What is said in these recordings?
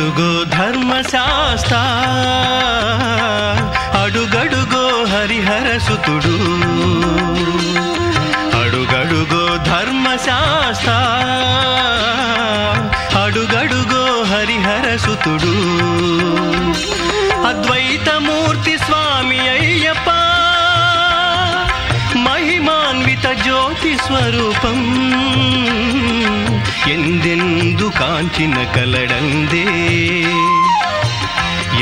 అడుగడుగో ధర్మశాస్త అడుగడుగో హరిహర సుతుడు. అడుగడుగో ధర్మశాస్త అడుగడుగో హరిహర సుతుడు. అద్వైతమూర్తి స్వామి అయ్యప్ప మహిమాన్విత జ్యోతి స్వరూపం. ఎందెందు కాంచిన కలడందే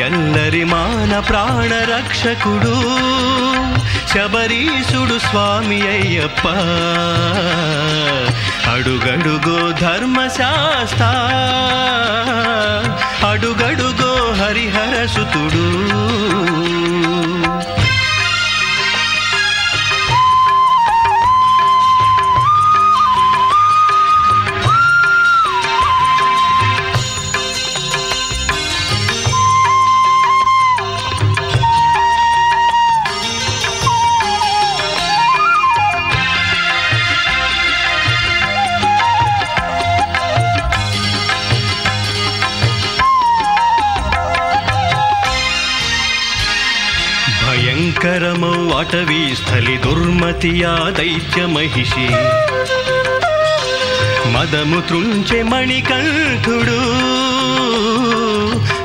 ఎల్లరి మాన ప్రాణ రక్షకుడు శబరీశుడు స్వామి అయ్యప్ప అడుగడుగో ధర్మశాస్త్ర అడుగడుగో హరిహరసుతుడు భయంకరమౌ అటవీ స్థలి దుర్మతియా దైత్య మహిషి. మదము త్రుంచె మణికంఠుడు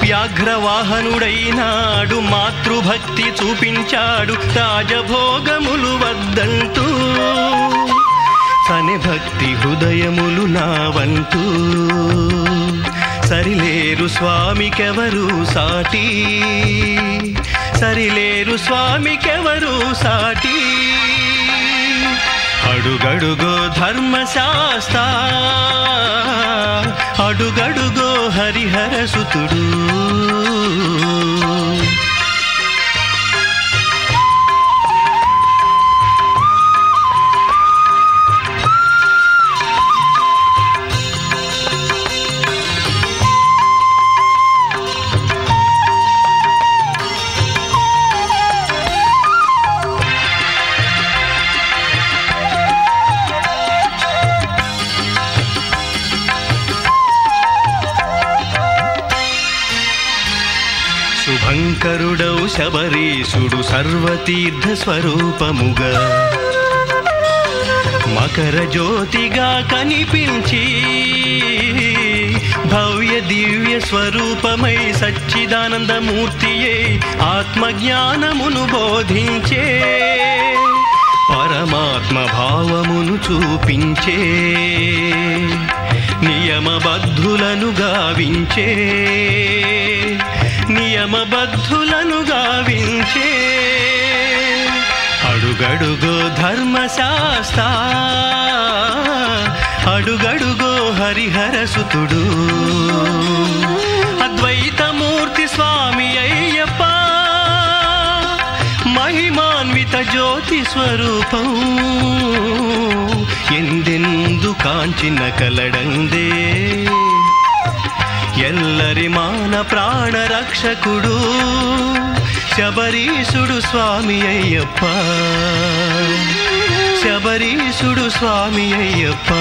వ్యాఘ్రవాహనుడైనాడు మాతృభక్తి చూపించాడు రాజభోగములు వద్దంటూ సని భక్తి హృదయములు నావంటూ సరిలేరు స్వామికెవరు సాటి? సరిలేరు స్వామికెవరు సాటి? అడుగడుగో ధర్మశాస్త్ర అడుగడుగో హరిహర సుతుడు. శంకరుడౌ శబరీషుడు సర్వతీర్థ స్వరూపముగా. మకర జ్యోతిగా కనిపించి. భవ్య దివ్య స్వరూపమై సచ్చిదానందమూర్తియే ఆత్మజ్ఞానమును బోధించే. పరమాత్మ భావమును చూపించే. నియమబద్ధులను గావించే. నియమబద్ధులను గావించే అడుగడుగో ధర్మశాస్త అడుగడుగో హరిహరసుతుడు. అద్వైతమూర్తి స్వామి అయ్యప్ప మహిమాన్విత జ్యోతి స్వరూపం. ఎందెందు కాంచిన కలడందే ఎల్లరి మాన ప్రాణ రక్షకుడు శబరీషుడు స్వామి అయ్యప్ప. శబరీషుడు స్వామి అయ్యప్ప.